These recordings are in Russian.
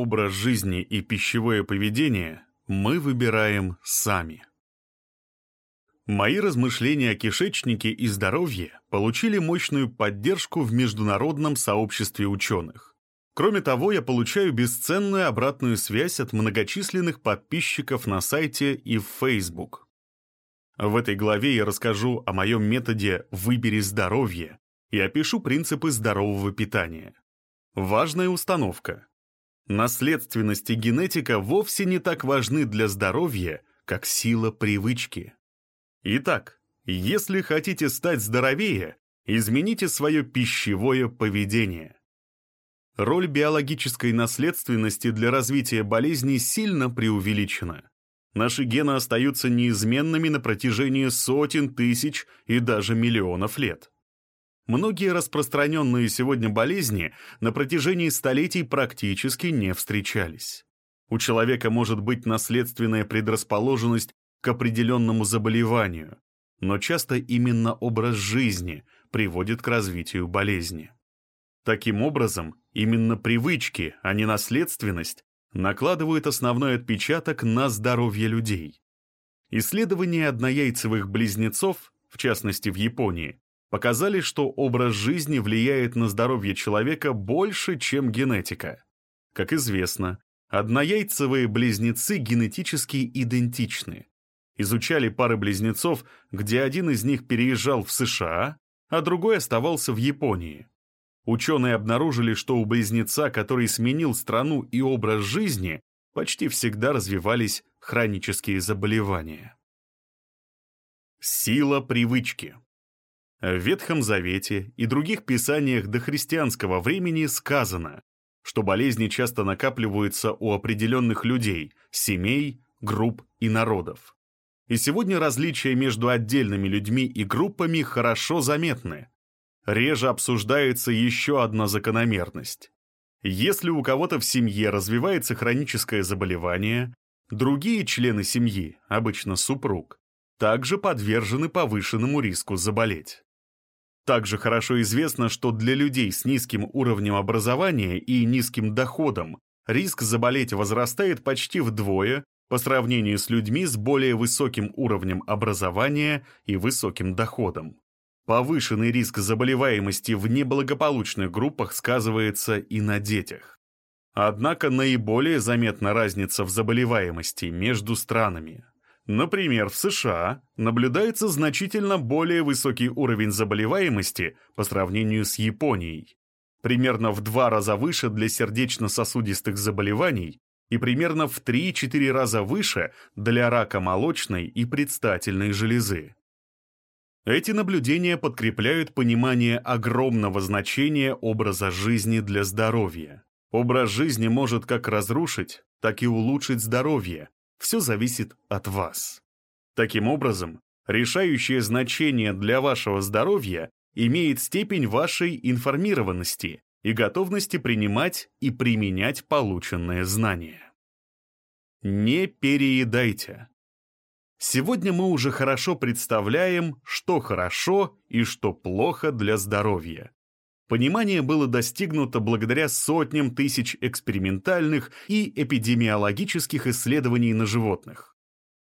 образ жизни и пищевое поведение мы выбираем сами. Мои размышления о кишечнике и здоровье получили мощную поддержку в международном сообществе ученых. Кроме того, я получаю бесценную обратную связь от многочисленных подписчиков на сайте и в Facebook. В этой главе я расскажу о моем методе «Выбери здоровье» и опишу принципы здорового питания. Важная установка. Наследственность и генетика вовсе не так важны для здоровья, как сила привычки. Итак, если хотите стать здоровее, измените свое пищевое поведение. Роль биологической наследственности для развития болезней сильно преувеличена. Наши гены остаются неизменными на протяжении сотен тысяч и даже миллионов лет. Многие распространенные сегодня болезни на протяжении столетий практически не встречались. У человека может быть наследственная предрасположенность к определенному заболеванию, но часто именно образ жизни приводит к развитию болезни. Таким образом, именно привычки, а не наследственность, накладывают основной отпечаток на здоровье людей. Исследования однояйцевых близнецов, в частности в Японии, показали, что образ жизни влияет на здоровье человека больше, чем генетика. Как известно, однояйцевые близнецы генетически идентичны изучали пары близнецов, где один из них переезжал в США, а другой оставался в Японии. Ученые обнаружили, что у близнеца, который сменил страну и образ жизни, почти всегда развивались хронические заболевания. Сила привычки. В Ветхом Завете и других писаниях дохристианского времени сказано, что болезни часто накапливаются у определенных людей, семей, групп и народов. И сегодня различия между отдельными людьми и группами хорошо заметны. Реже обсуждается еще одна закономерность. Если у кого-то в семье развивается хроническое заболевание, другие члены семьи, обычно супруг, также подвержены повышенному риску заболеть. Также хорошо известно, что для людей с низким уровнем образования и низким доходом риск заболеть возрастает почти вдвое по сравнению с людьми с более высоким уровнем образования и высоким доходом. Повышенный риск заболеваемости в неблагополучных группах сказывается и на детях. Однако наиболее заметна разница в заболеваемости между странами. Например, в США наблюдается значительно более высокий уровень заболеваемости по сравнению с Японией. Примерно в два раза выше для сердечно-сосудистых заболеваний и примерно в 3-4 раза выше для рака молочной и предстательной железы. Эти наблюдения подкрепляют понимание огромного значения образа жизни для здоровья. Образ жизни может как разрушить, так и улучшить здоровье. Все зависит от вас. Таким образом, решающее значение для вашего здоровья имеет степень вашей информированности и готовности принимать и применять полученные знания. Не переедайте. Сегодня мы уже хорошо представляем, что хорошо и что плохо для здоровья. Понимание было достигнуто благодаря сотням тысяч экспериментальных и эпидемиологических исследований на животных.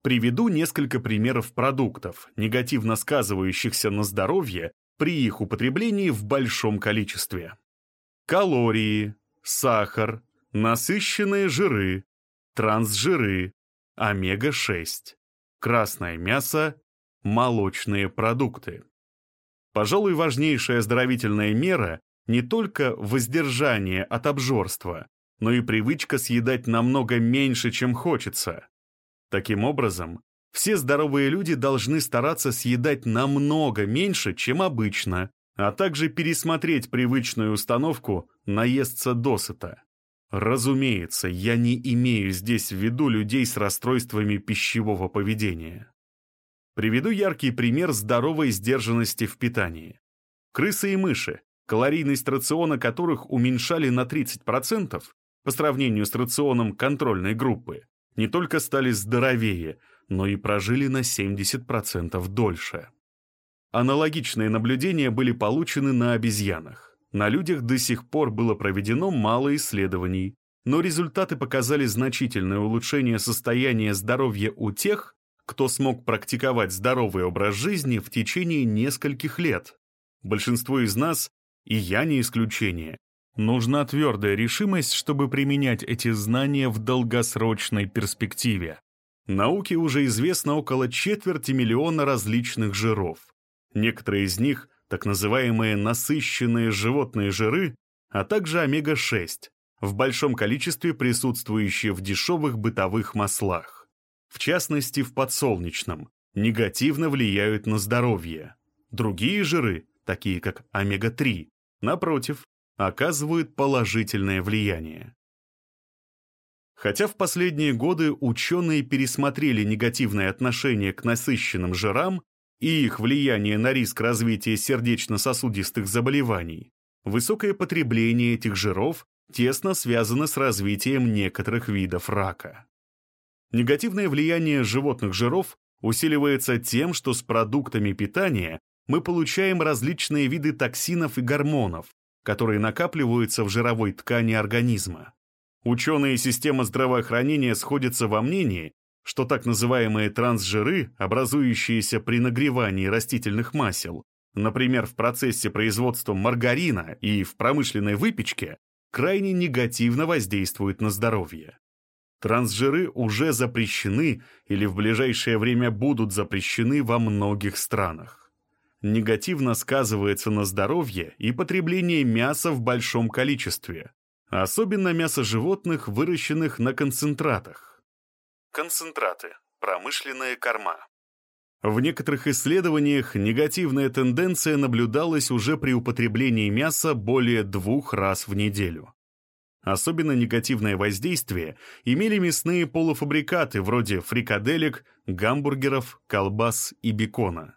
Приведу несколько примеров продуктов, негативно сказывающихся на здоровье при их употреблении в большом количестве калории, сахар, насыщенные жиры, трансжиры, омега-6, красное мясо, молочные продукты. Пожалуй, важнейшая оздоровительная мера не только воздержание от обжорства, но и привычка съедать намного меньше, чем хочется. Таким образом, все здоровые люди должны стараться съедать намного меньше, чем обычно, а также пересмотреть привычную установку наесться досыта. Разумеется, я не имею здесь в виду людей с расстройствами пищевого поведения. Приведу яркий пример здоровой сдержанности в питании. Крысы и мыши, калорийность рациона которых уменьшали на 30% по сравнению с рационом контрольной группы, не только стали здоровее, но и прожили на 70% дольше. Аналогичные наблюдения были получены на обезьянах. На людях до сих пор было проведено мало исследований, но результаты показали значительное улучшение состояния здоровья у тех, кто смог практиковать здоровый образ жизни в течение нескольких лет. Большинство из нас, и я не исключение, нужна твердая решимость, чтобы применять эти знания в долгосрочной перспективе. Науке уже известно около четверти миллиона различных жиров. Некоторые из них – так называемые насыщенные животные жиры, а также омега-6, в большом количестве присутствующие в дешевых бытовых маслах в частности в подсолнечном, негативно влияют на здоровье. Другие жиры, такие как омега-3, напротив, оказывают положительное влияние. Хотя в последние годы ученые пересмотрели негативное отношение к насыщенным жирам и их влияние на риск развития сердечно-сосудистых заболеваний, высокое потребление этих жиров тесно связано с развитием некоторых видов рака. Негативное влияние животных жиров усиливается тем, что с продуктами питания мы получаем различные виды токсинов и гормонов, которые накапливаются в жировой ткани организма. Ученые системы здравоохранения сходятся во мнении, что так называемые трансжиры, образующиеся при нагревании растительных масел, например, в процессе производства маргарина и в промышленной выпечке, крайне негативно воздействуют на здоровье. Трансжиры уже запрещены или в ближайшее время будут запрещены во многих странах. Негативно сказывается на здоровье и потребление мяса в большом количестве, особенно мясо животных, выращенных на концентратах. Концентраты – промышленная корма. В некоторых исследованиях негативная тенденция наблюдалась уже при употреблении мяса более двух раз в неделю. Особенно негативное воздействие имели мясные полуфабрикаты вроде фрикаделек, гамбургеров, колбас и бекона.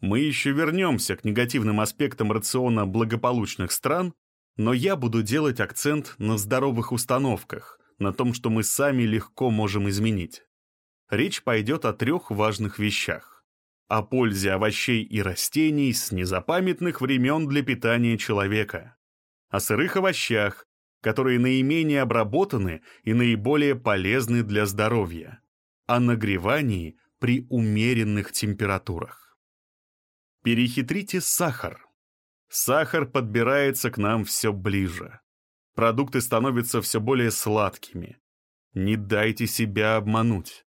Мы еще вернемся к негативным аспектам рациона благополучных стран, но я буду делать акцент на здоровых установках, на том, что мы сами легко можем изменить. Речь пойдет о трех важных вещах. О пользе овощей и растений с незапамятных времен для питания человека. О сырых овощах, которые наименее обработаны и наиболее полезны для здоровья, о нагревании при умеренных температурах. Перехитрите сахар. Сахар подбирается к нам все ближе. Продукты становятся все более сладкими. Не дайте себя обмануть.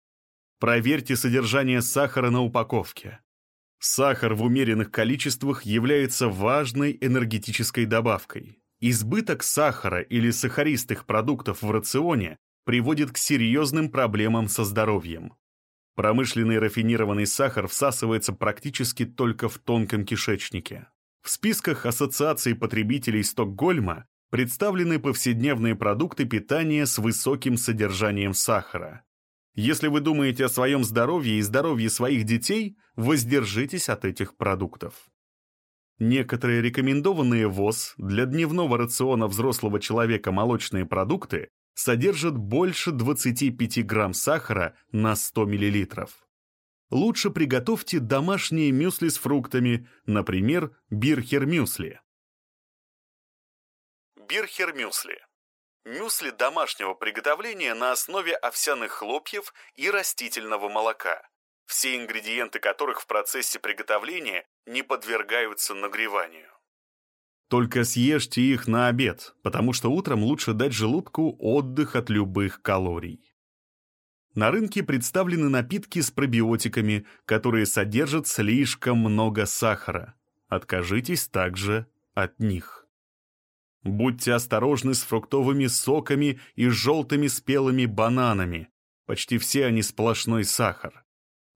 Проверьте содержание сахара на упаковке. Сахар в умеренных количествах является важной энергетической добавкой. Избыток сахара или сахаристых продуктов в рационе приводит к серьезным проблемам со здоровьем. Промышленный рафинированный сахар всасывается практически только в тонком кишечнике. В списках Ассоциации потребителей Стокгольма представлены повседневные продукты питания с высоким содержанием сахара. Если вы думаете о своем здоровье и здоровье своих детей, воздержитесь от этих продуктов. Некоторые рекомендованные ВОЗ для дневного рациона взрослого человека молочные продукты содержат больше 25 грамм сахара на 100 мл. Лучше приготовьте домашние мюсли с фруктами, например, бирхер-мюсли. Бирхер-мюсли. Мюсли домашнего приготовления на основе овсяных хлопьев и растительного молока все ингредиенты которых в процессе приготовления не подвергаются нагреванию. Только съешьте их на обед, потому что утром лучше дать желудку отдых от любых калорий. На рынке представлены напитки с пробиотиками, которые содержат слишком много сахара. Откажитесь также от них. Будьте осторожны с фруктовыми соками и желтыми спелыми бананами. Почти все они сплошной сахар.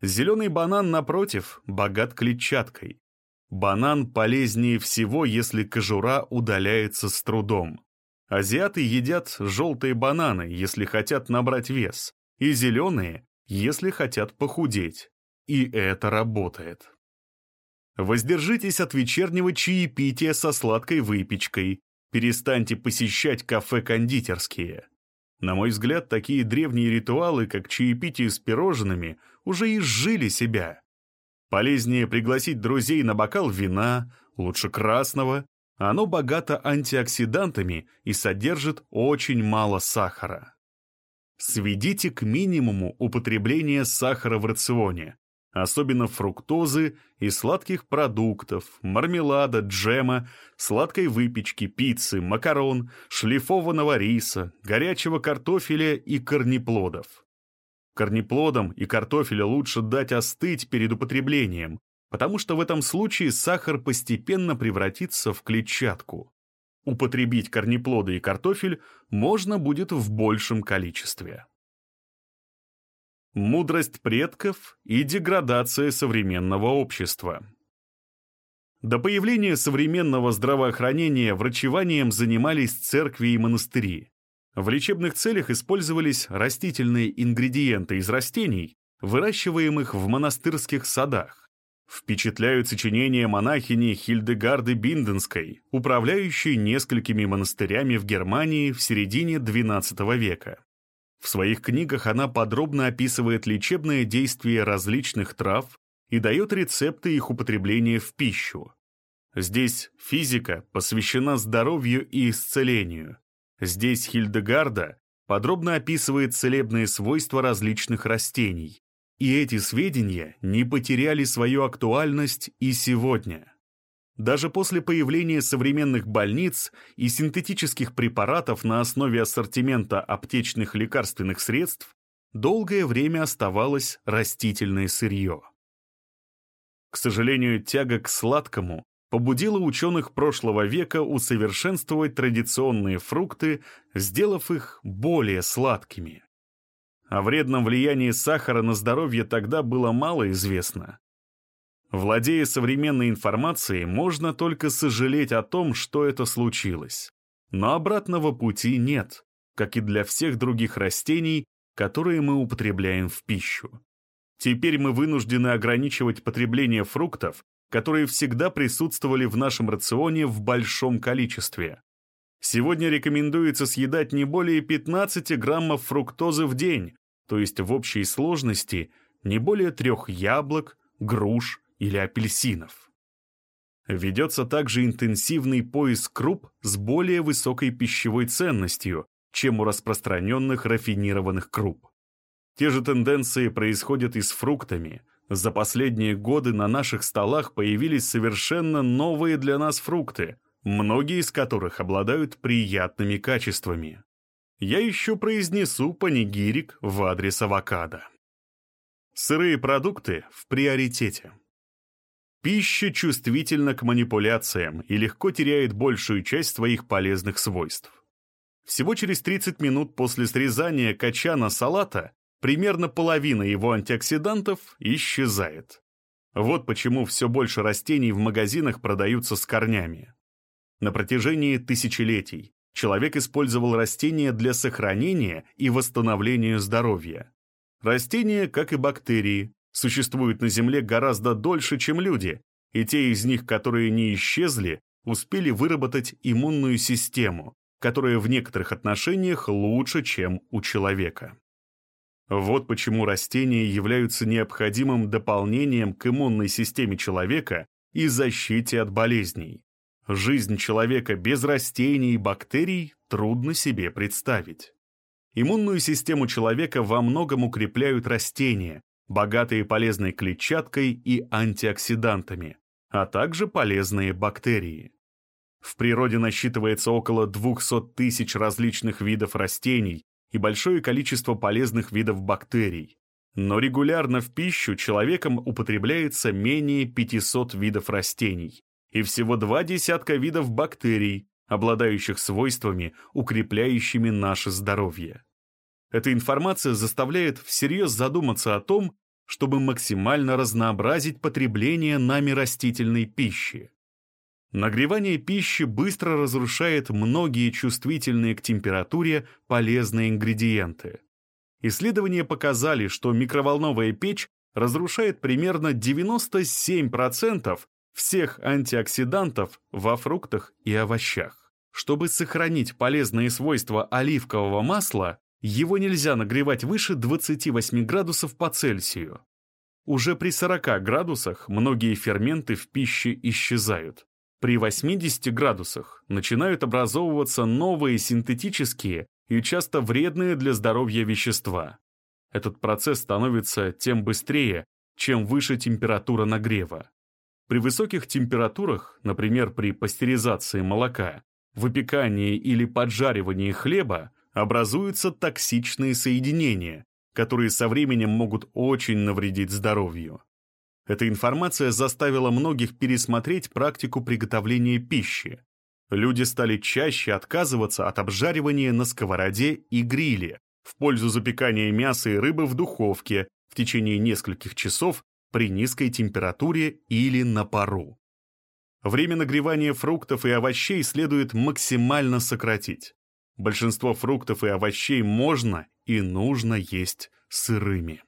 Зеленый банан, напротив, богат клетчаткой. Банан полезнее всего, если кожура удаляется с трудом. Азиаты едят желтые бананы, если хотят набрать вес, и зеленые, если хотят похудеть. И это работает. Воздержитесь от вечернего чаепития со сладкой выпечкой. Перестаньте посещать кафе-кондитерские. На мой взгляд, такие древние ритуалы, как чаепитие с пирожными, уже изжили себя. Полезнее пригласить друзей на бокал вина, лучше красного, Оно богато антиоксидантами и содержит очень мало сахара. Сведите к минимуму употребление сахара в рационе, особенно фруктозы и сладких продуктов, мармелада, джема, сладкой выпечки, пиццы, макарон, шлифованного риса, горячего картофеля и корнеплодов. Корнеплодам и картофелю лучше дать остыть перед употреблением, потому что в этом случае сахар постепенно превратится в клетчатку. Употребить корнеплоды и картофель можно будет в большем количестве мудрость предков и деградация современного общества. До появления современного здравоохранения врачеванием занимались церкви и монастыри. В лечебных целях использовались растительные ингредиенты из растений, выращиваемых в монастырских садах. Впечатляют сочинения монахини Хильдегарды Бинденской, управляющей несколькими монастырями в Германии в середине XII века. В своих книгах она подробно описывает лечебное действие различных трав и дает рецепты их употребления в пищу. Здесь физика посвящена здоровью и исцелению. Здесь Хильдегарда подробно описывает целебные свойства различных растений. И эти сведения не потеряли свою актуальность и сегодня. Даже после появления современных больниц и синтетических препаратов на основе ассортимента аптечных лекарственных средств долгое время оставалось растительное сырье. К сожалению, тяга к сладкому побудила ученых прошлого века усовершенствовать традиционные фрукты, сделав их более сладкими. О вредном влиянии сахара на здоровье тогда было мало известно. Владея современной информацией, можно только сожалеть о том, что это случилось. Но обратного пути нет, как и для всех других растений, которые мы употребляем в пищу. Теперь мы вынуждены ограничивать потребление фруктов, которые всегда присутствовали в нашем рационе в большом количестве. Сегодня рекомендуется съедать не более 15 граммов фруктозы в день, то есть в общей сложности не более трех яблок, груш, или апельсинов. Ведется также интенсивный поиск круп с более высокой пищевой ценностью, чем у распространенных рафинированных круп. Те же тенденции происходят и с фруктами. За последние годы на наших столах появились совершенно новые для нас фрукты, многие из которых обладают приятными качествами. Я еще произнесу панигирик в адрес авокадо. Сырые продукты в приоритете. Пища чувствительна к манипуляциям и легко теряет большую часть своих полезных свойств. Всего через 30 минут после срезания качана салата примерно половина его антиоксидантов исчезает. Вот почему все больше растений в магазинах продаются с корнями. На протяжении тысячелетий человек использовал растения для сохранения и восстановления здоровья. Растения, как и бактерии, существуют на Земле гораздо дольше, чем люди, и те из них, которые не исчезли, успели выработать иммунную систему, которая в некоторых отношениях лучше, чем у человека. Вот почему растения являются необходимым дополнением к иммунной системе человека и защите от болезней. Жизнь человека без растений и бактерий трудно себе представить. Иммунную систему человека во многом укрепляют растения, богатые полезной клетчаткой и антиоксидантами, а также полезные бактерии. В природе насчитывается около 200 тысяч различных видов растений и большое количество полезных видов бактерий. Но регулярно в пищу человеком употребляется менее 500 видов растений и всего два десятка видов бактерий, обладающих свойствами, укрепляющими наше здоровье. Эта информация заставляет всерьез задуматься о том, чтобы максимально разнообразить потребление нами растительной пищи. Нагревание пищи быстро разрушает многие чувствительные к температуре полезные ингредиенты. Исследования показали, что микроволновая печь разрушает примерно 97% всех антиоксидантов во фруктах и овощах. Чтобы сохранить полезные свойства оливкового масла, его нельзя нагревать выше 28 градусов по Цельсию. Уже при 40 градусах многие ферменты в пище исчезают. При 80 градусах начинают образовываться новые синтетические и часто вредные для здоровья вещества. Этот процесс становится тем быстрее, чем выше температура нагрева. При высоких температурах, например, при пастеризации молока, выпекании или поджаривании хлеба, образуются токсичные соединения, которые со временем могут очень навредить здоровью. Эта информация заставила многих пересмотреть практику приготовления пищи. Люди стали чаще отказываться от обжаривания на сковороде и гриле в пользу запекания мяса и рыбы в духовке в течение нескольких часов при низкой температуре или на пару. Время нагревания фруктов и овощей следует максимально сократить. Большинство фруктов и овощей можно и нужно есть сырыми.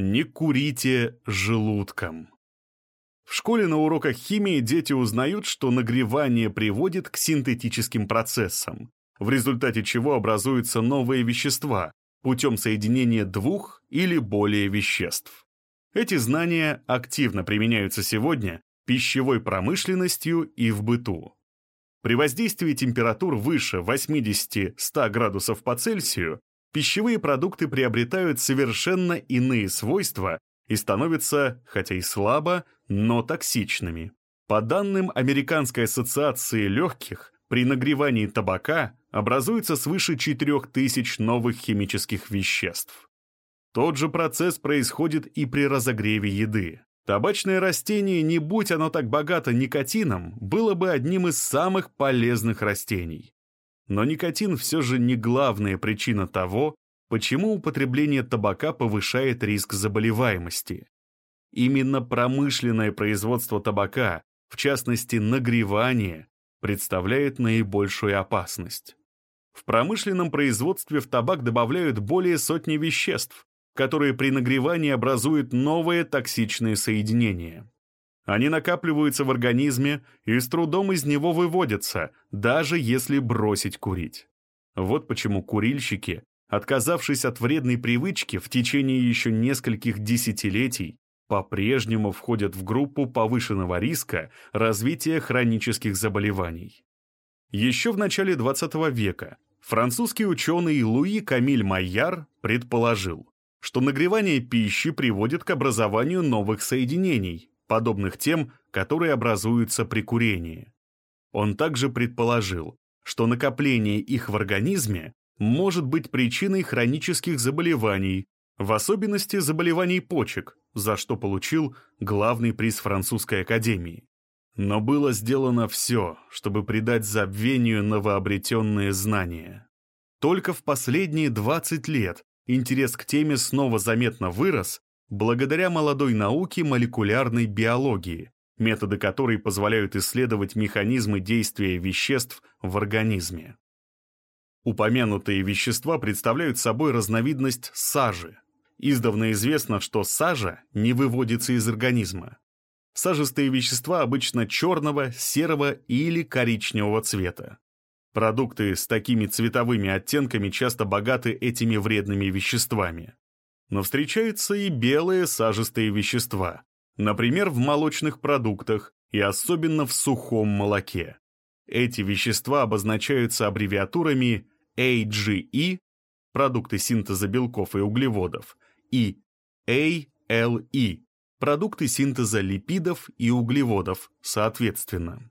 Не курите желудком. В школе на уроках химии дети узнают, что нагревание приводит к синтетическим процессам, в результате чего образуются новые вещества путем соединения двух или более веществ. Эти знания активно применяются сегодня пищевой промышленностью и в быту. При воздействии температур выше 80-100 градусов по Цельсию пищевые продукты приобретают совершенно иные свойства и становятся, хотя и слабо, но токсичными. По данным Американской ассоциации легких, при нагревании табака образуется свыше 4000 новых химических веществ. Тот же процесс происходит и при разогреве еды. Табачное растение, не будь оно так богато никотином, было бы одним из самых полезных растений. Но никотин все же не главная причина того, почему употребление табака повышает риск заболеваемости. Именно промышленное производство табака, в частности нагревание, представляет наибольшую опасность. В промышленном производстве в табак добавляют более сотни веществ, которые при нагревании образуют новые токсичные соединения. Они накапливаются в организме и с трудом из него выводятся, даже если бросить курить. Вот почему курильщики, отказавшись от вредной привычки в течение еще нескольких десятилетий, по-прежнему входят в группу повышенного риска развития хронических заболеваний. Еще в начале 20 века французский ученый Луи Камиль Майяр предположил, что нагревание пищи приводит к образованию новых соединений, подобных тем, которые образуются при курении. Он также предположил, что накопление их в организме может быть причиной хронических заболеваний, в особенности заболеваний почек, за что получил главный приз французской академии. Но было сделано все, чтобы придать забвению новообретенные знания. Только в последние 20 лет интерес к теме снова заметно вырос благодаря молодой науке молекулярной биологии, методы которой позволяют исследовать механизмы действия веществ в организме. Упомянутые вещества представляют собой разновидность сажи. Издавна известно, что сажа не выводится из организма. Сажистые вещества обычно черного, серого или коричневого цвета. Продукты с такими цветовыми оттенками часто богаты этими вредными веществами. Но встречаются и белые сажистые вещества, например, в молочных продуктах и особенно в сухом молоке. Эти вещества обозначаются аббревиатурами AGE – продукты синтеза белков и углеводов, и ALE – продукты синтеза липидов и углеводов, соответственно.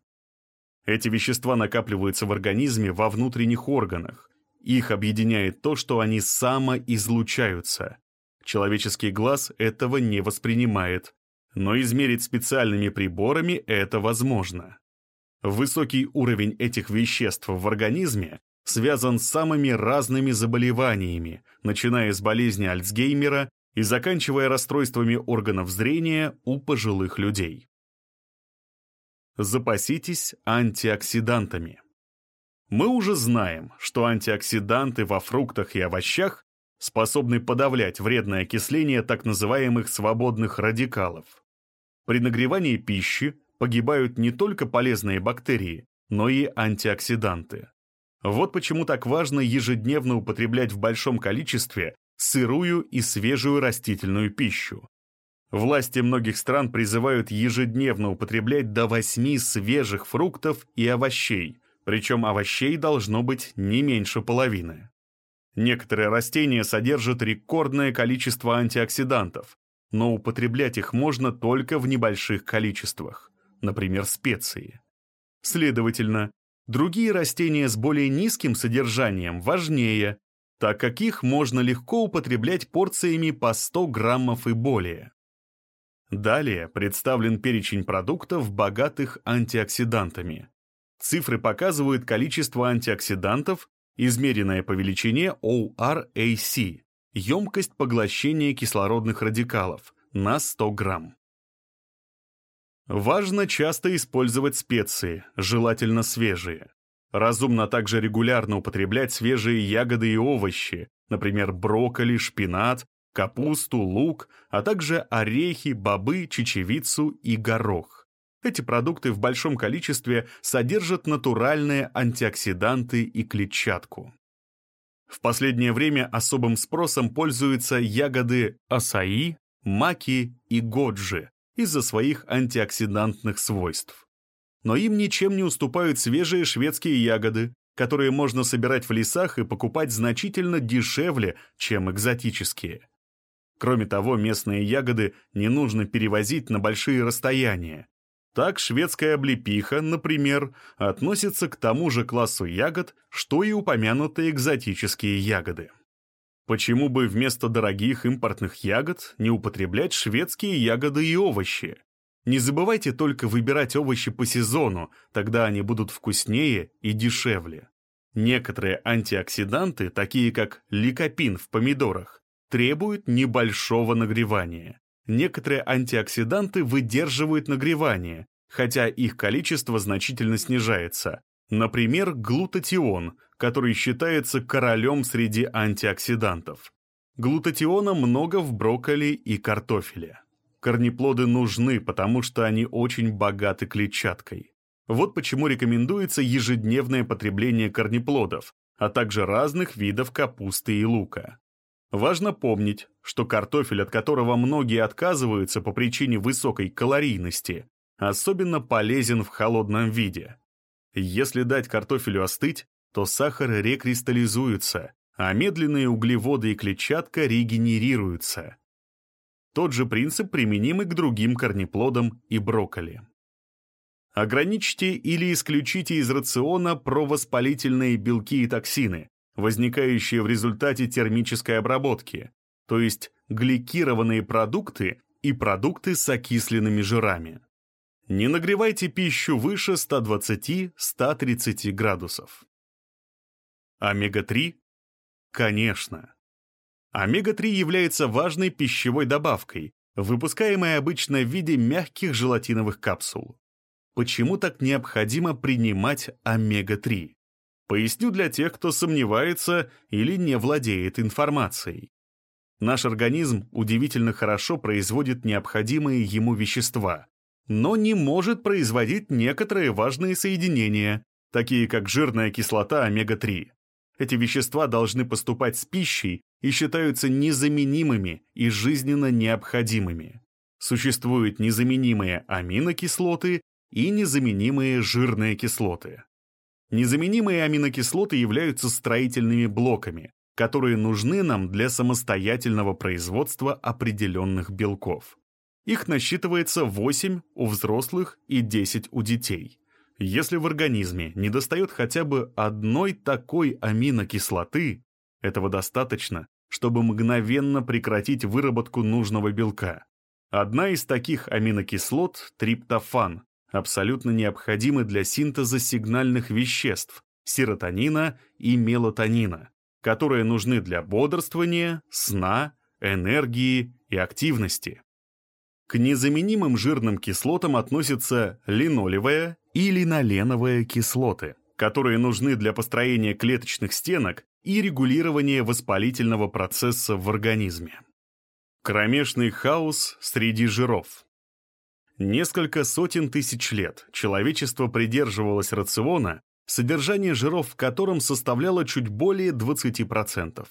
Эти вещества накапливаются в организме во внутренних органах. Их объединяет то, что они самоизлучаются. Человеческий глаз этого не воспринимает, но измерить специальными приборами это возможно. Высокий уровень этих веществ в организме связан с самыми разными заболеваниями, начиная с болезни Альцгеймера и заканчивая расстройствами органов зрения у пожилых людей. Запаситесь антиоксидантами. Мы уже знаем, что антиоксиданты во фруктах и овощах способны подавлять вредное окисление так называемых свободных радикалов. При нагревании пищи погибают не только полезные бактерии, но и антиоксиданты. Вот почему так важно ежедневно употреблять в большом количестве сырую и свежую растительную пищу. Власти многих стран призывают ежедневно употреблять до 8 свежих фруктов и овощей, причем овощей должно быть не меньше половины. Некоторые растения содержат рекордное количество антиоксидантов, но употреблять их можно только в небольших количествах, например, специи. Следовательно, другие растения с более низким содержанием важнее, так как их можно легко употреблять порциями по 100 граммов и более. Далее представлен перечень продуктов, богатых антиоксидантами. Цифры показывают количество антиоксидантов, измеренное по величине ORAC, емкость поглощения кислородных радикалов, на 100 грамм. Важно часто использовать специи, желательно свежие. Разумно также регулярно употреблять свежие ягоды и овощи, например, брокколи, шпинат, капусту, лук, а также орехи, бобы, чечевицу и горох. Эти продукты в большом количестве содержат натуральные антиоксиданты и клетчатку. В последнее время особым спросом пользуются ягоды асаи, маки и годжи, из-за своих антиоксидантных свойств. Но им ничем не уступают свежие шведские ягоды, которые можно собирать в лесах и покупать значительно дешевле, чем экзотические. Кроме того, местные ягоды не нужно перевозить на большие расстояния. Так шведская облепиха, например, относится к тому же классу ягод, что и упомянутые экзотические ягоды. Почему бы вместо дорогих импортных ягод не употреблять шведские ягоды и овощи? Не забывайте только выбирать овощи по сезону, тогда они будут вкуснее и дешевле. Некоторые антиоксиданты, такие как ликопин в помидорах, требуют небольшого нагревания. Некоторые антиоксиданты выдерживают нагревание, хотя их количество значительно снижается. Например, глутатион, который считается королем среди антиоксидантов. Глутатиона много в брокколи и картофеле. Корнеплоды нужны, потому что они очень богаты клетчаткой. Вот почему рекомендуется ежедневное потребление корнеплодов, а также разных видов капусты и лука. Важно помнить, что картофель, от которого многие отказываются по причине высокой калорийности, особенно полезен в холодном виде. Если дать картофелю остыть, то сахар рекристаллизуется, а медленные углеводы и клетчатка регенерируются. Тот же принцип применим и к другим корнеплодам и брокколи. Ограничьте или исключите из рациона провоспалительные белки и токсины, возникающие в результате термической обработки, то есть гликированные продукты и продукты с окисленными жирами. Не нагревайте пищу выше 120-130 градусов. Омега-3? Конечно. Омега-3 является важной пищевой добавкой, выпускаемой обычно в виде мягких желатиновых капсул. Почему так необходимо принимать омега-3? Поясню для тех, кто сомневается или не владеет информацией. Наш организм удивительно хорошо производит необходимые ему вещества, но не может производить некоторые важные соединения, такие как жирная кислота омега-3. Эти вещества должны поступать с пищей и считаются незаменимыми и жизненно необходимыми. Существуют незаменимые аминокислоты и незаменимые жирные кислоты. Незаменимые аминокислоты являются строительными блоками, которые нужны нам для самостоятельного производства определенных белков. Их насчитывается 8 у взрослых и 10 у детей. Если в организме недостает хотя бы одной такой аминокислоты, этого достаточно, чтобы мгновенно прекратить выработку нужного белка. Одна из таких аминокислот – триптофан, абсолютно необходимы для синтеза сигнальных веществ – серотонина и мелатонина, которые нужны для бодрствования, сна, энергии и активности. К незаменимым жирным кислотам относятся линолевая и линоленовые кислоты, которые нужны для построения клеточных стенок и регулирования воспалительного процесса в организме. Кромешный хаос среди жиров. Несколько сотен тысяч лет человечество придерживалось рациона, содержание жиров в котором составляло чуть более 20%.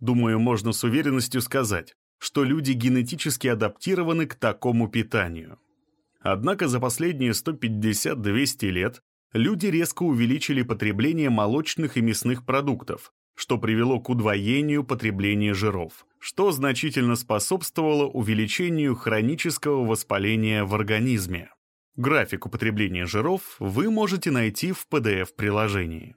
Думаю, можно с уверенностью сказать, что люди генетически адаптированы к такому питанию. Однако за последние 150-200 лет люди резко увеличили потребление молочных и мясных продуктов, что привело к удвоению потребления жиров, что значительно способствовало увеличению хронического воспаления в организме. График употребления жиров вы можете найти в PDF-приложении.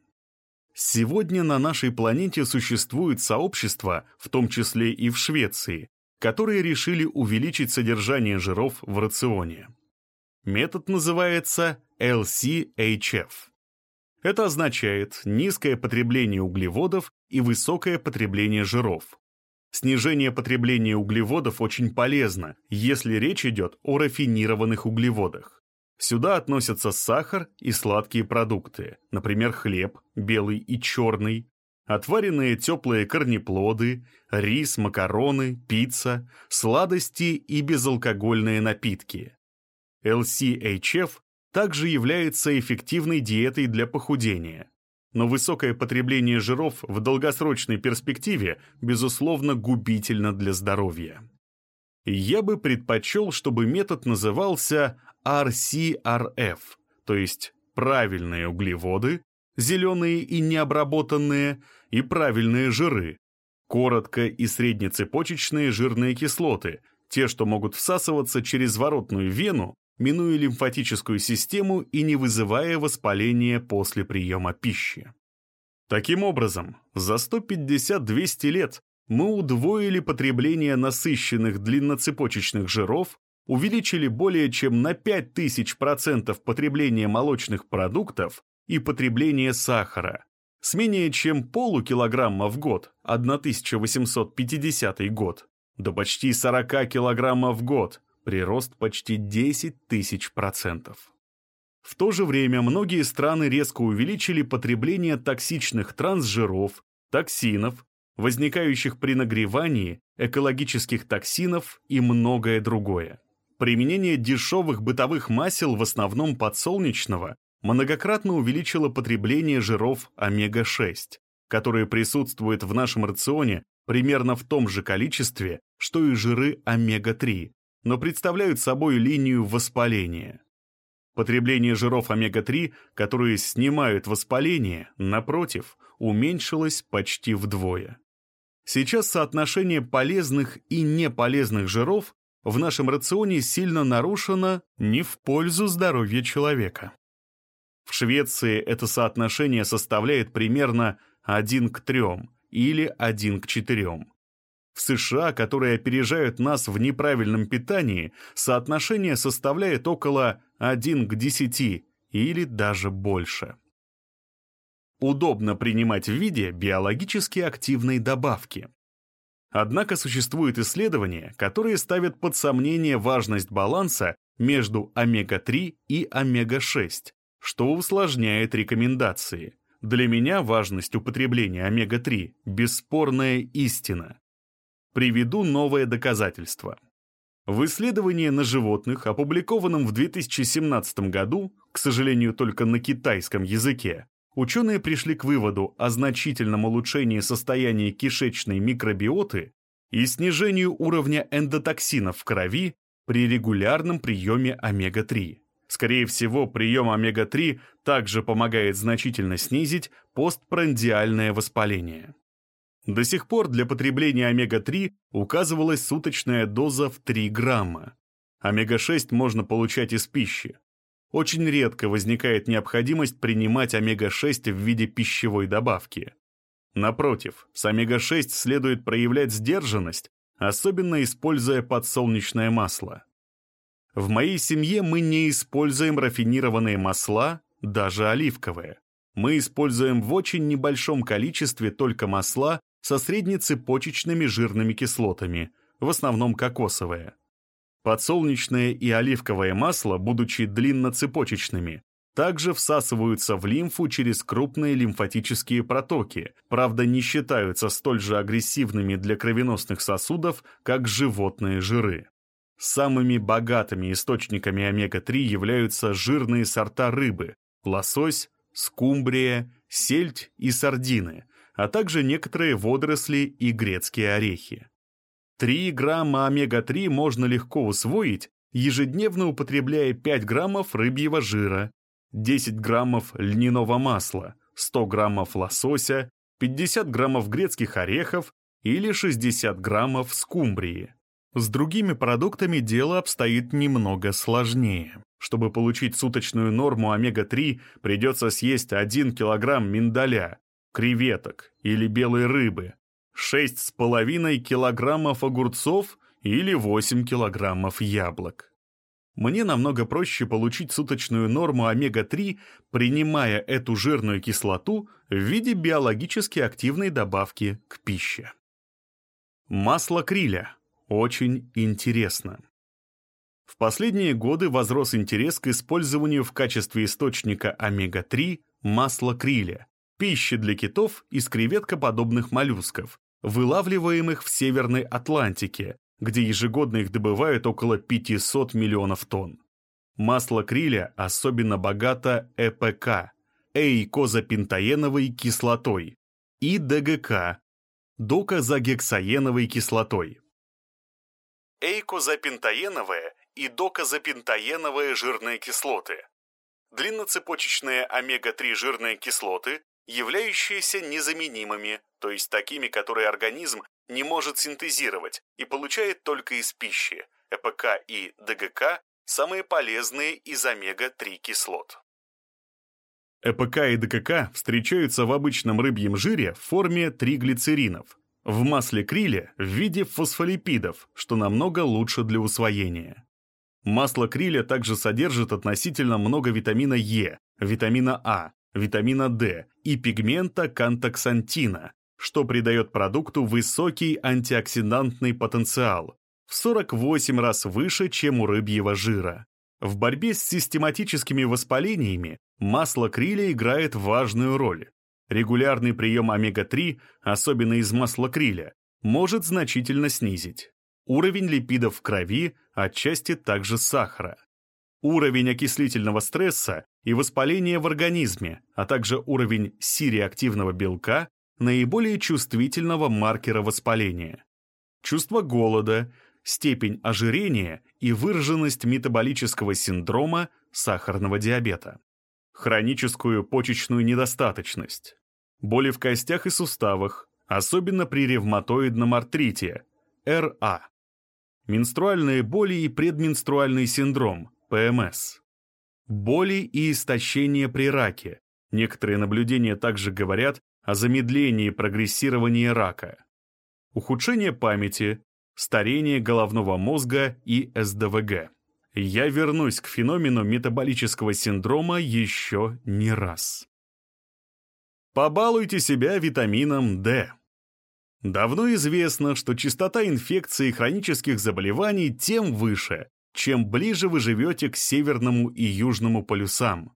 Сегодня на нашей планете существует сообщества, в том числе и в Швеции, которые решили увеличить содержание жиров в рационе. Метод называется LCHF. Это означает низкое потребление углеводов и высокое потребление жиров. Снижение потребления углеводов очень полезно, если речь идет о рафинированных углеводах. Сюда относятся сахар и сладкие продукты, например, хлеб, белый и черный, отваренные теплые корнеплоды, рис, макароны, пицца, сладости и безалкогольные напитки. LCHF также является эффективной диетой для похудения, но высокое потребление жиров в долгосрочной перспективе, безусловно, губительно для здоровья. Я бы предпочел, чтобы метод назывался RCRF, то есть правильные углеводы, зеленые и необработанные, и правильные жиры, коротко и среднецепочечные жирные кислоты, те, что могут всасываться через воротную вену, минуя лимфатическую систему и не вызывая воспаления после приема пищи. Таким образом, за 150-200 лет мы удвоили потребление насыщенных длинноцепочечных жиров увеличили более чем на 5000% потребление молочных продуктов и потребление сахара, с менее чем полукилограмма в год, 1850 год, до почти 40 килограммов в год, прирост почти 10 тысяч процентов. В то же время многие страны резко увеличили потребление токсичных трансжиров, токсинов, возникающих при нагревании, экологических токсинов и многое другое. Применение дешевых бытовых масел, в основном подсолнечного, многократно увеличило потребление жиров омега-6, которые присутствуют в нашем рационе примерно в том же количестве, что и жиры омега-3, но представляют собой линию воспаления. Потребление жиров омега-3, которые снимают воспаление, напротив, уменьшилось почти вдвое. Сейчас соотношение полезных и неполезных жиров в нашем рационе сильно нарушено не в пользу здоровья человека. В Швеции это соотношение составляет примерно 1 к 3 или 1 к 4. В США, которые опережают нас в неправильном питании, соотношение составляет около 1 к 10 или даже больше. Удобно принимать в виде биологически активной добавки. Однако существуют исследования, которые ставят под сомнение важность баланса между омега-3 и омега-6, что усложняет рекомендации. Для меня важность употребления омега-3 – бесспорная истина. Приведу новое доказательство. В исследовании на животных, опубликованном в 2017 году, к сожалению, только на китайском языке, ученые пришли к выводу о значительном улучшении состояния кишечной микробиоты и снижению уровня эндотоксинов в крови при регулярном приеме омега-3. Скорее всего, прием омега-3 также помогает значительно снизить постпрандиальное воспаление. До сих пор для потребления омега-3 указывалась суточная доза в 3 грамма. Омега-6 можно получать из пищи, очень редко возникает необходимость принимать омега-6 в виде пищевой добавки. Напротив, с омега-6 следует проявлять сдержанность, особенно используя подсолнечное масло. В моей семье мы не используем рафинированные масла, даже оливковые. Мы используем в очень небольшом количестве только масла со среднецепочечными жирными кислотами, в основном кокосовые. Подсолнечное и оливковое масло, будучи длинноцепочечными, также всасываются в лимфу через крупные лимфатические протоки, правда не считаются столь же агрессивными для кровеносных сосудов, как животные жиры. Самыми богатыми источниками омега-3 являются жирные сорта рыбы – лосось, скумбрия, сельдь и сардины, а также некоторые водоросли и грецкие орехи. 3 грамма омега-3 можно легко усвоить, ежедневно употребляя 5 граммов рыбьего жира, 10 граммов льняного масла, 100 граммов лосося, 50 граммов грецких орехов или 60 граммов скумбрии. С другими продуктами дело обстоит немного сложнее. Чтобы получить суточную норму омега-3, придется съесть 1 килограмм миндаля, креветок или белой рыбы, 6,5 килограммов огурцов или 8 килограммов яблок. Мне намного проще получить суточную норму омега-3, принимая эту жирную кислоту в виде биологически активной добавки к пище. Масло криля. Очень интересно. В последние годы возрос интерес к использованию в качестве источника омега-3 масла криля, пищи для китов из креветкоподобных моллюсков, вылавливаемых в Северной Атлантике, где ежегодно их добывают около 500 миллионов тонн. Масло криля особенно богато ЭПК – эйкозапентаеновой кислотой и ДГК – докозагексаеновой кислотой. Эйкозапентаеновая и докозапентаеновые жирные кислоты – длинноцепочечные омега-3 жирные кислоты, являющиеся незаменимыми, то есть такими, которые организм не может синтезировать и получает только из пищи. ЭПК и ДГК – самые полезные из омега-3 кислот. ЭПК и ДКК встречаются в обычном рыбьем жире в форме триглицеринов, в масле криля в виде фосфолипидов, что намного лучше для усвоения. Масло криля также содержит относительно много витамина Е, витамина А, витамина D и пигмента кантоксантина, что придает продукту высокий антиоксидантный потенциал, в 48 раз выше, чем у рыбьего жира. В борьбе с систематическими воспалениями масло криля играет важную роль. Регулярный прием омега-3, особенно из масла криля, может значительно снизить уровень липидов в крови, отчасти также сахара уровень окислительного стресса и воспаления в организме, а также уровень сиреактивного белка, наиболее чувствительного маркера воспаления. Чувство голода, степень ожирения и выраженность метаболического синдрома сахарного диабета. Хроническую почечную недостаточность. Боли в костях и суставах, особенно при ревматоидном артрите, РА. Менструальные боли и предменструальный синдром, ПМС. Боли и истощение при раке. Некоторые наблюдения также говорят о замедлении прогрессирования рака. Ухудшение памяти, старение головного мозга и СДВГ. Я вернусь к феномену метаболического синдрома еще не раз. Побалуйте себя витамином D. Давно известно, что частота инфекций и хронических заболеваний тем выше, чем ближе вы живете к северному и южному полюсам.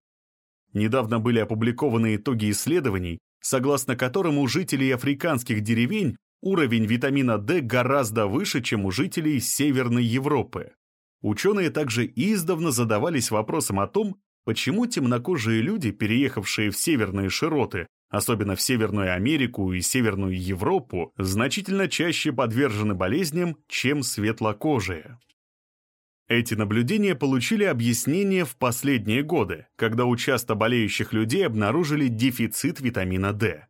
Недавно были опубликованы итоги исследований, согласно которым у жителей африканских деревень уровень витамина D гораздо выше, чем у жителей Северной Европы. Ученые также издавна задавались вопросом о том, почему темнокожие люди, переехавшие в северные широты, особенно в Северную Америку и Северную Европу, значительно чаще подвержены болезням, чем светлокожие. Эти наблюдения получили объяснение в последние годы, когда у часто болеющих людей обнаружили дефицит витамина D.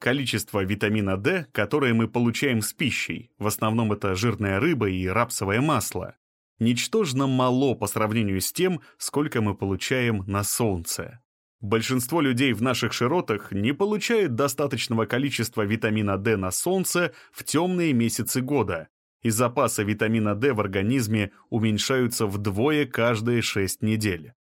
Количество витамина D, которое мы получаем с пищей, в основном это жирная рыба и рапсовое масло, ничтожно мало по сравнению с тем, сколько мы получаем на солнце. Большинство людей в наших широтах не получает достаточного количества витамина D на солнце в темные месяцы года, и запасы витамина D в организме уменьшаются вдвое каждые 6 недель.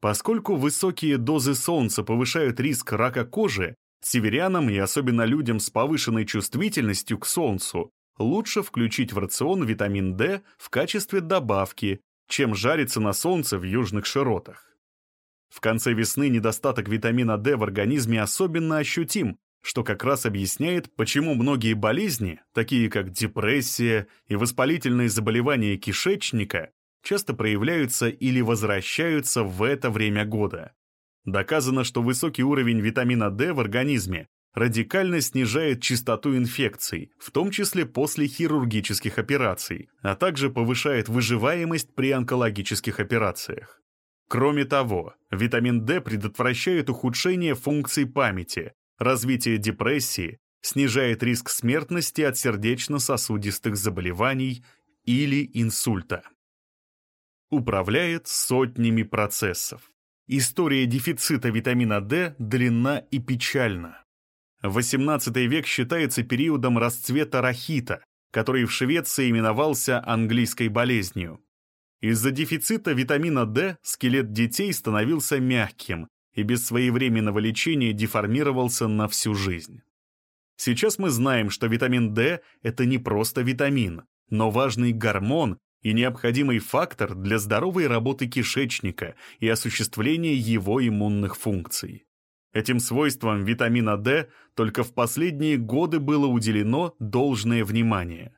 Поскольку высокие дозы солнца повышают риск рака кожи, северянам и особенно людям с повышенной чувствительностью к солнцу лучше включить в рацион витамин D в качестве добавки, чем жариться на солнце в южных широтах. В конце весны недостаток витамина D в организме особенно ощутим, что как раз объясняет, почему многие болезни, такие как депрессия и воспалительные заболевания кишечника, часто проявляются или возвращаются в это время года. Доказано, что высокий уровень витамина D в организме радикально снижает частоту инфекций, в том числе после хирургических операций, а также повышает выживаемость при онкологических операциях. Кроме того, витамин D предотвращает ухудшение функций памяти, развитие депрессии, снижает риск смертности от сердечно-сосудистых заболеваний или инсульта. Управляет сотнями процессов. История дефицита витамина D длинна и печальна. XVIII век считается периодом расцвета рахита, который в Швеции именовался английской болезнью. Из-за дефицита витамина D скелет детей становился мягким и без своевременного лечения деформировался на всю жизнь. Сейчас мы знаем, что витамин D – это не просто витамин, но важный гормон и необходимый фактор для здоровой работы кишечника и осуществления его иммунных функций. Этим свойствам витамина D только в последние годы было уделено должное внимание.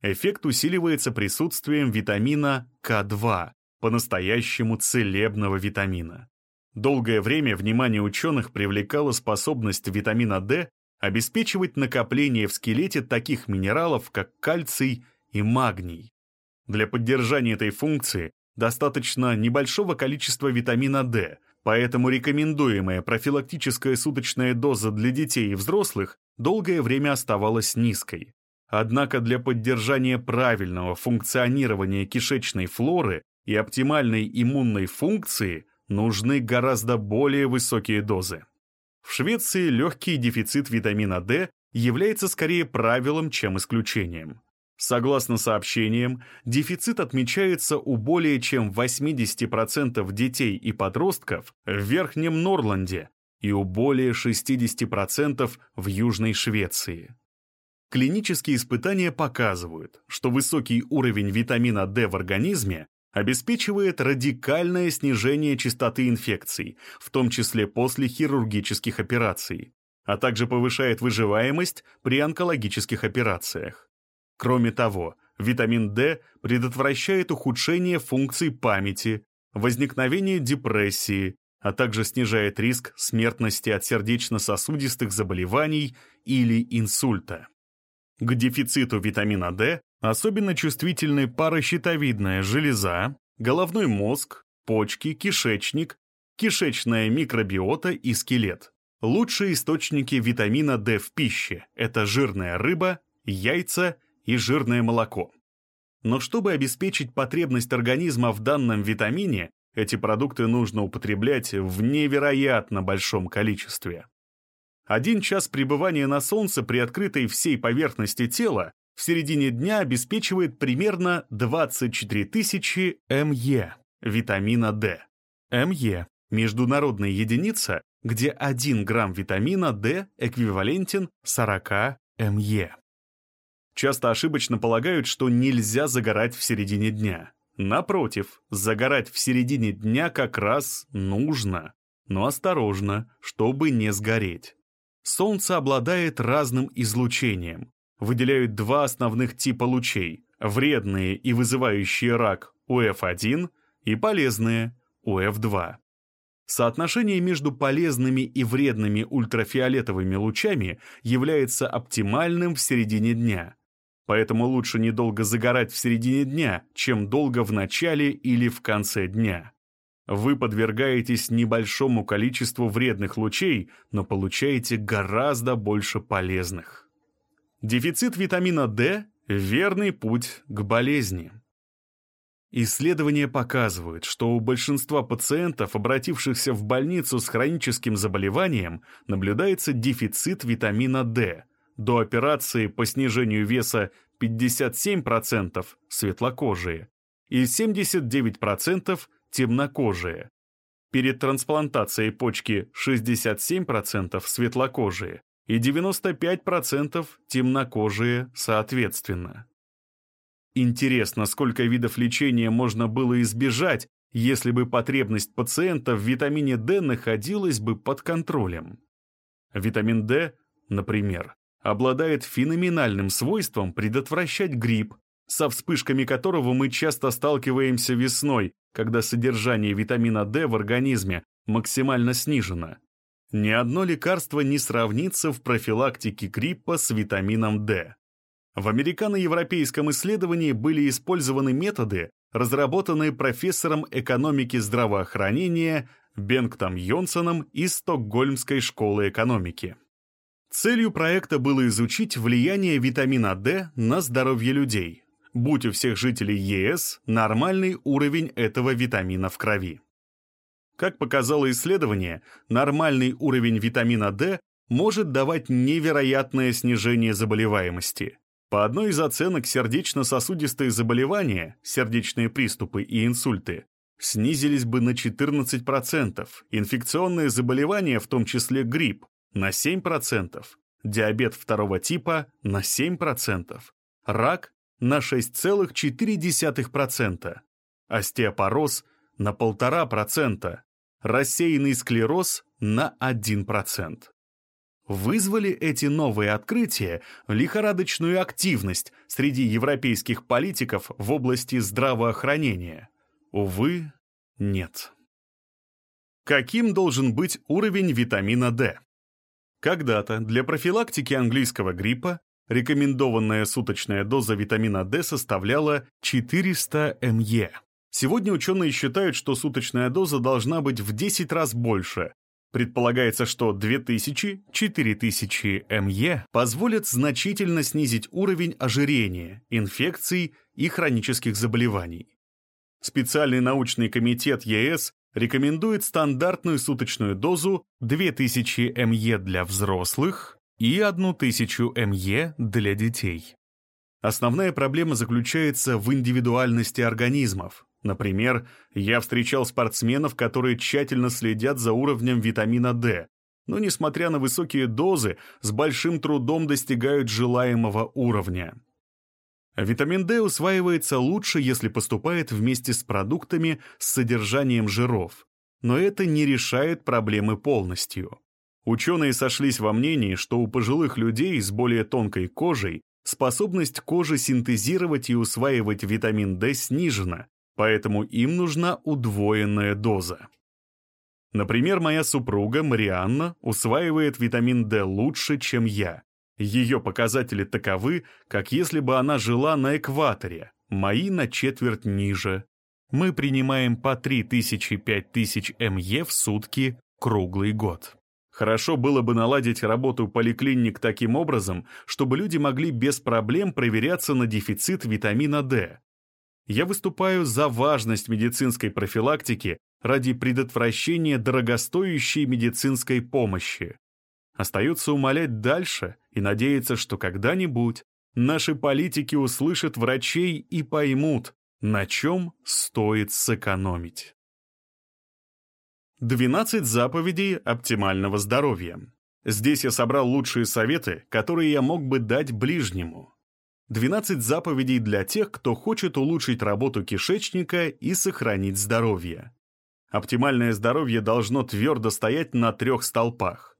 Эффект усиливается присутствием витамина К2, по-настоящему целебного витамина. Долгое время внимание ученых привлекала способность витамина D обеспечивать накопление в скелете таких минералов, как кальций и магний. Для поддержания этой функции достаточно небольшого количества витамина D – Поэтому рекомендуемая профилактическая суточная доза для детей и взрослых долгое время оставалась низкой. Однако для поддержания правильного функционирования кишечной флоры и оптимальной иммунной функции нужны гораздо более высокие дозы. В Швеции легкий дефицит витамина D является скорее правилом, чем исключением. Согласно сообщениям, дефицит отмечается у более чем 80% детей и подростков в Верхнем Норланде и у более 60% в Южной Швеции. Клинические испытания показывают, что высокий уровень витамина D в организме обеспечивает радикальное снижение частоты инфекций, в том числе после хирургических операций, а также повышает выживаемость при онкологических операциях. Кроме того, витамин D предотвращает ухудшение функций памяти, возникновение депрессии, а также снижает риск смертности от сердечно-сосудистых заболеваний или инсульта. К дефициту витамина D особенно чувствительны паращитовидная железа, головной мозг, почки, кишечник, кишечная микробиота и скелет. Лучшие источники витамина D в пище – это жирная рыба, яйца и жирное молоко. Но чтобы обеспечить потребность организма в данном витамине, эти продукты нужно употреблять в невероятно большом количестве. Один час пребывания на солнце при открытой всей поверхности тела в середине дня обеспечивает примерно 24 тысячи МЕ витамина D. МЕ – международная единица, где 1 грамм витамина D эквивалентен 40 МЕ. Часто ошибочно полагают, что нельзя загорать в середине дня. Напротив, загорать в середине дня как раз нужно, но осторожно, чтобы не сгореть. Солнце обладает разным излучением. Выделяют два основных типа лучей – вредные и вызывающие рак УФ-1 и полезные УФ-2. Соотношение между полезными и вредными ультрафиолетовыми лучами является оптимальным в середине дня – Поэтому лучше недолго загорать в середине дня, чем долго в начале или в конце дня. Вы подвергаетесь небольшому количеству вредных лучей, но получаете гораздо больше полезных. Дефицит витамина D – верный путь к болезни. Исследования показывают, что у большинства пациентов, обратившихся в больницу с хроническим заболеванием, наблюдается дефицит витамина D – до операции по снижению веса 57% светлокожие и 79% темнокожие. Перед трансплантацией почки 67% светлокожие и 95% темнокожие соответственно. Интересно, сколько видов лечения можно было избежать, если бы потребность пациента в витамине D находилась бы под контролем. Витамин D, например, обладает феноменальным свойством предотвращать грипп, со вспышками которого мы часто сталкиваемся весной, когда содержание витамина D в организме максимально снижено. Ни одно лекарство не сравнится в профилактике гриппа с витамином D. В американо-европейском исследовании были использованы методы, разработанные профессором экономики здравоохранения Бенгтом Йонсоном из Стокгольмской школы экономики. Целью проекта было изучить влияние витамина D на здоровье людей, будь у всех жителей ЕС нормальный уровень этого витамина в крови. Как показало исследование, нормальный уровень витамина D может давать невероятное снижение заболеваемости. По одной из оценок сердечно-сосудистые заболевания, сердечные приступы и инсульты, снизились бы на 14%, инфекционные заболевания, в том числе грипп, на 7%, диабет второго типа на 7%, рак на 6,4%, остеопороз на 1,5%, рассеянный склероз на 1%. Вызвали эти новые открытия лихорадочную активность среди европейских политиков в области здравоохранения? Увы, нет. Каким должен быть уровень витамина D? Когда-то для профилактики английского гриппа рекомендованная суточная доза витамина D составляла 400 МЕ. Сегодня ученые считают, что суточная доза должна быть в 10 раз больше. Предполагается, что 2000-4000 МЕ позволят значительно снизить уровень ожирения, инфекций и хронических заболеваний. Специальный научный комитет ЕС рекомендует стандартную суточную дозу 2000 МЕ для взрослых и 1000 МЕ для детей. Основная проблема заключается в индивидуальности организмов. Например, я встречал спортсменов, которые тщательно следят за уровнем витамина D, но, несмотря на высокие дозы, с большим трудом достигают желаемого уровня. Витамин D усваивается лучше, если поступает вместе с продуктами с содержанием жиров, но это не решает проблемы полностью. Ученые сошлись во мнении, что у пожилых людей с более тонкой кожей способность кожи синтезировать и усваивать витамин D снижена, поэтому им нужна удвоенная доза. Например, моя супруга Марианна усваивает витамин D лучше, чем я, ее показатели таковы, как если бы она жила на экваторе, мои на четверть ниже. Мы принимаем по 3000-5000 МЕ в сутки круглый год. Хорошо было бы наладить работу поликлиник таким образом, чтобы люди могли без проблем проверяться на дефицит витамина D. Я выступаю за важность медицинской профилактики ради предотвращения дорогостоящей медицинской помощи. Остается умолять дальше и надеяться, что когда-нибудь наши политики услышат врачей и поймут, на чем стоит сэкономить. 12 заповедей оптимального здоровья. Здесь я собрал лучшие советы, которые я мог бы дать ближнему. 12 заповедей для тех, кто хочет улучшить работу кишечника и сохранить здоровье. Оптимальное здоровье должно твердо стоять на трех столпах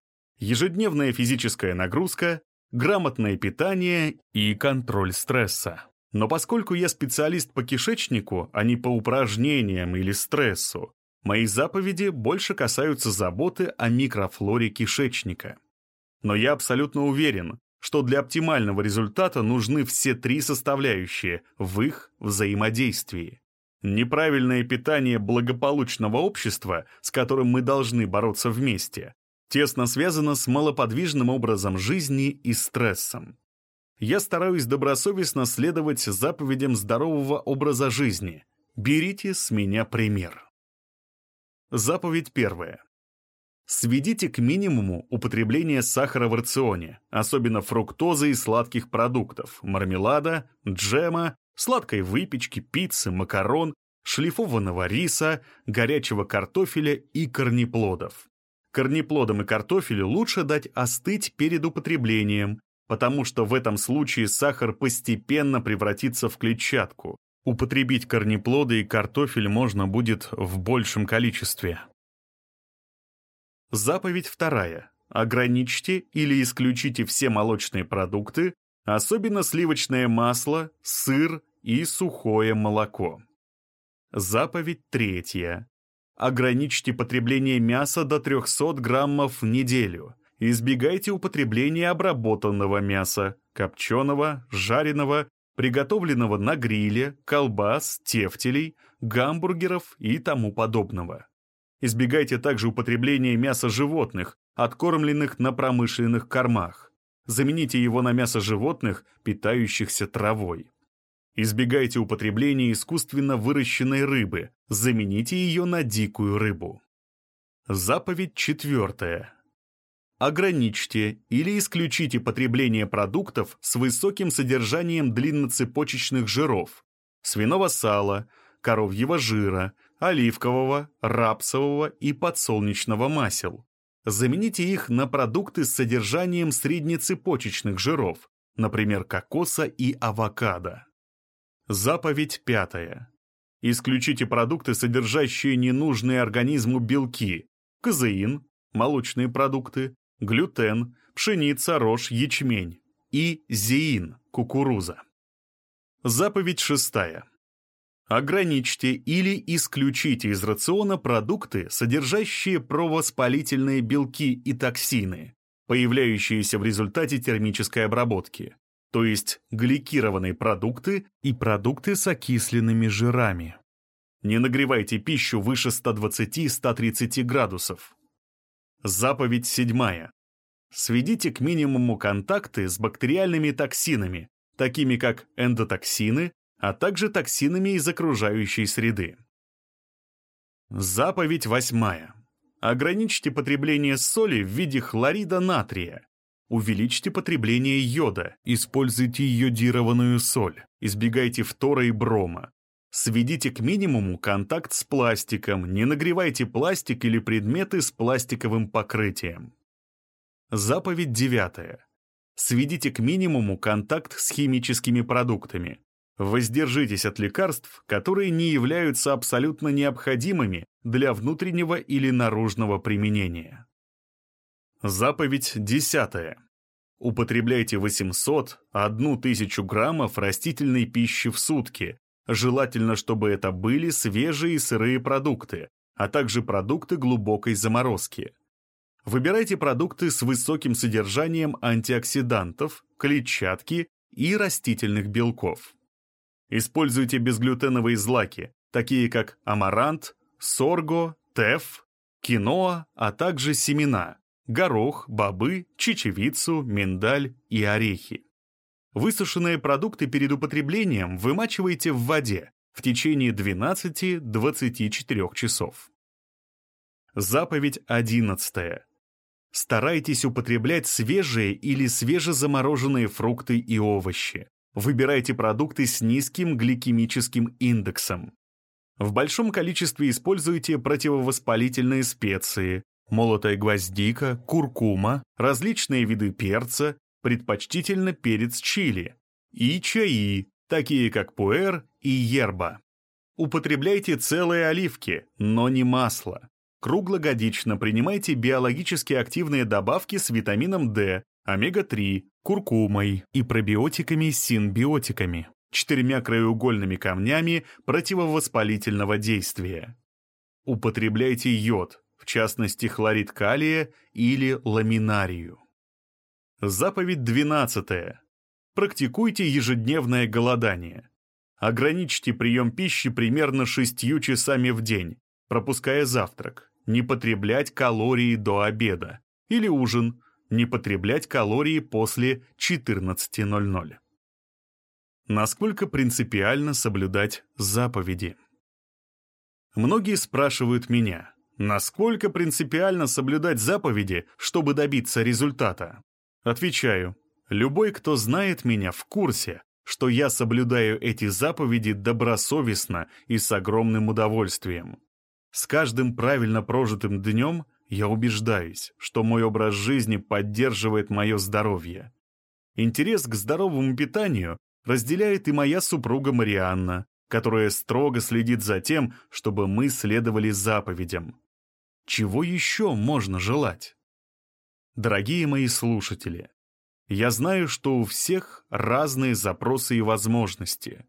ежедневная физическая нагрузка, грамотное питание и контроль стресса. Но поскольку я специалист по кишечнику, а не по упражнениям или стрессу, мои заповеди больше касаются заботы о микрофлоре кишечника. Но я абсолютно уверен, что для оптимального результата нужны все три составляющие в их взаимодействии. Неправильное питание благополучного общества, с которым мы должны бороться вместе, тесно связано с малоподвижным образом жизни и стрессом. Я стараюсь добросовестно следовать заповедям здорового образа жизни. Берите с меня пример. Заповедь первая. Сведите к минимуму употребление сахара в рационе, особенно фруктозы и сладких продуктов, мармелада, джема, сладкой выпечки, пиццы, макарон, шлифованного риса, горячего картофеля и корнеплодов. Корнеплодам и картофелю лучше дать остыть перед употреблением, потому что в этом случае сахар постепенно превратится в клетчатку. Употребить корнеплоды и картофель можно будет в большем количестве. Заповедь вторая. Ограничьте или исключите все молочные продукты, особенно сливочное масло, сыр и сухое молоко. Заповедь третья. Ограничьте потребление мяса до 300 граммов в неделю. Избегайте употребления обработанного мяса, копченого, жареного, приготовленного на гриле, колбас, тефтелей, гамбургеров и тому подобного. Избегайте также употребления мяса животных, откормленных на промышленных кормах. Замените его на мясо животных, питающихся травой. Избегайте употребления искусственно выращенной рыбы, замените ее на дикую рыбу. Заповедь четвертая. Ограничьте или исключите потребление продуктов с высоким содержанием длинноцепочечных жиров, свиного сала, коровьего жира, оливкового, рапсового и подсолнечного масел. Замените их на продукты с содержанием среднецепочечных жиров, например, кокоса и авокадо. Заповедь пятая. Исключите продукты, содержащие ненужные организму белки, казеин, молочные продукты, глютен, пшеница, рожь, ячмень и зеин, кукуруза. Заповедь шестая. Ограничьте или исключите из рациона продукты, содержащие провоспалительные белки и токсины, появляющиеся в результате термической обработки, то есть гликированные продукты и продукты с окисленными жирами. Не нагревайте пищу выше 120-130 градусов. Заповедь седьмая. Сведите к минимуму контакты с бактериальными токсинами, такими как эндотоксины, а также токсинами из окружающей среды. Заповедь восьмая. Ограничьте потребление соли в виде хлорида натрия. Увеличьте потребление йода, используйте йодированную соль, избегайте фтора и брома. Сведите к минимуму контакт с пластиком, не нагревайте пластик или предметы с пластиковым покрытием. Заповедь девятая. Сведите к минимуму контакт с химическими продуктами. Воздержитесь от лекарств, которые не являются абсолютно необходимыми для внутреннего или наружного применения. Заповедь десятая. Употребляйте 800-1000 граммов растительной пищи в сутки. Желательно, чтобы это были свежие сырые продукты, а также продукты глубокой заморозки. Выбирайте продукты с высоким содержанием антиоксидантов, клетчатки и растительных белков. Используйте безглютеновые злаки, такие как амарант, сорго, теф, киноа, а также семена, горох, бобы, чечевицу, миндаль и орехи. Высушенные продукты перед употреблением вымачивайте в воде в течение 12-24 часов. Заповедь 11. Старайтесь употреблять свежие или свежезамороженные фрукты и овощи. Выбирайте продукты с низким гликемическим индексом. В большом количестве используйте противовоспалительные специи, молотая гвоздика, куркума, различные виды перца, предпочтительно перец чили, и чаи, такие как пуэр и ерба. Употребляйте целые оливки, но не масло. Круглогодично принимайте биологически активные добавки с витамином D, омега-3, куркумой и пробиотиками-синбиотиками, четырьмя краеугольными камнями противовоспалительного действия. Употребляйте йод, в частности хлорид калия или ламинарию. Заповедь 12. Практикуйте ежедневное голодание. Ограничьте прием пищи примерно 6 часами в день, пропуская завтрак. Не потреблять калории до обеда. Или ужин, не потреблять калории после 14.00. Насколько принципиально соблюдать заповеди? Многие спрашивают меня, насколько принципиально соблюдать заповеди, чтобы добиться результата? Отвечаю, любой, кто знает меня, в курсе, что я соблюдаю эти заповеди добросовестно и с огромным удовольствием. С каждым правильно прожитым днем я убеждаюсь, что мой образ жизни поддерживает мое здоровье. Интерес к здоровому питанию разделяет и моя супруга Марианна, которая строго следит за тем, чтобы мы следовали заповедям. Чего еще можно желать? Дорогие мои слушатели, я знаю, что у всех разные запросы и возможности.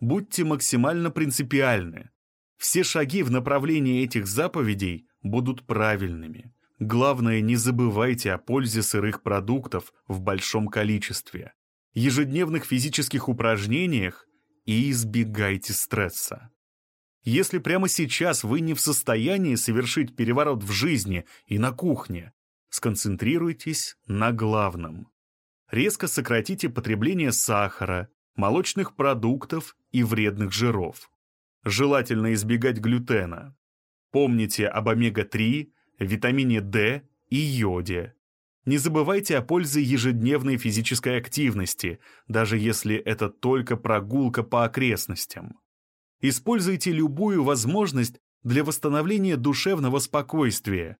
Будьте максимально принципиальны. Все шаги в направлении этих заповедей будут правильными. Главное, не забывайте о пользе сырых продуктов в большом количестве, ежедневных физических упражнениях и избегайте стресса. Если прямо сейчас вы не в состоянии совершить переворот в жизни и на кухне, сконцентрируйтесь на главном. Резко сократите потребление сахара, молочных продуктов и вредных жиров. Желательно избегать глютена. Помните об омега-3, витамине D и йоде. Не забывайте о пользе ежедневной физической активности, даже если это только прогулка по окрестностям. Используйте любую возможность для восстановления душевного спокойствия.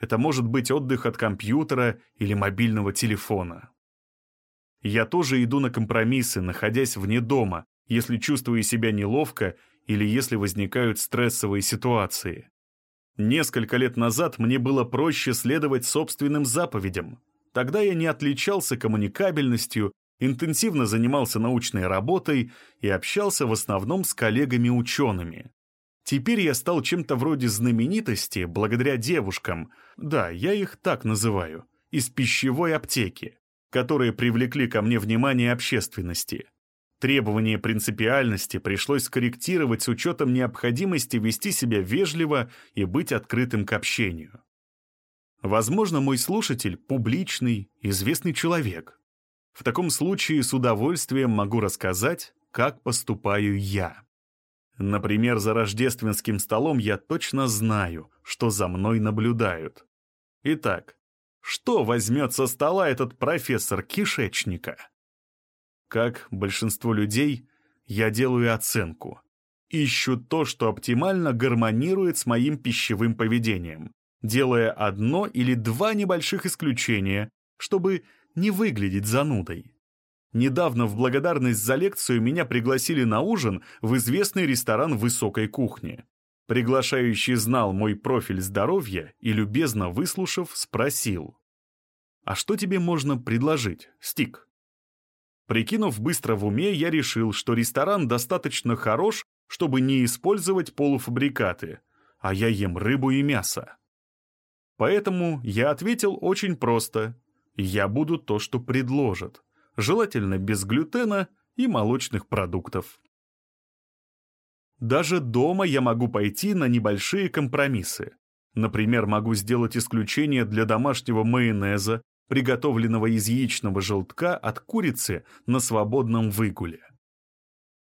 Это может быть отдых от компьютера или мобильного телефона. Я тоже иду на компромиссы, находясь вне дома, если чувствую себя неловко или если возникают стрессовые ситуации. Несколько лет назад мне было проще следовать собственным заповедям. Тогда я не отличался коммуникабельностью, интенсивно занимался научной работой и общался в основном с коллегами-учеными. Теперь я стал чем-то вроде знаменитости благодаря девушкам, да, я их так называю, из пищевой аптеки, которые привлекли ко мне внимание общественности. Требование принципиальности пришлось скорректировать с учетом необходимости вести себя вежливо и быть открытым к общению. Возможно, мой слушатель – публичный, известный человек. В таком случае с удовольствием могу рассказать, как поступаю я. Например, за рождественским столом я точно знаю, что за мной наблюдают. Итак, что возьмет со стола этот профессор кишечника? Как большинство людей, я делаю оценку. Ищу то, что оптимально гармонирует с моим пищевым поведением, делая одно или два небольших исключения, чтобы не выглядеть занудой. Недавно в благодарность за лекцию меня пригласили на ужин в известный ресторан высокой кухни. Приглашающий знал мой профиль здоровья и, любезно выслушав, спросил. «А что тебе можно предложить, Стик?» Прикинув быстро в уме, я решил, что ресторан достаточно хорош, чтобы не использовать полуфабрикаты, а я ем рыбу и мясо. Поэтому я ответил очень просто. Я буду то, что предложат. Желательно без глютена и молочных продуктов. Даже дома я могу пойти на небольшие компромиссы. Например, могу сделать исключение для домашнего майонеза приготовленного из яичного желтка от курицы на свободном выгуле.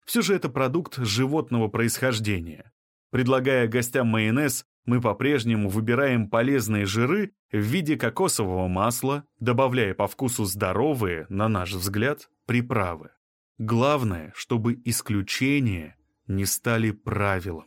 Все же это продукт животного происхождения. Предлагая гостям майонез, мы по-прежнему выбираем полезные жиры в виде кокосового масла, добавляя по вкусу здоровые, на наш взгляд, приправы. Главное, чтобы исключения не стали правилом.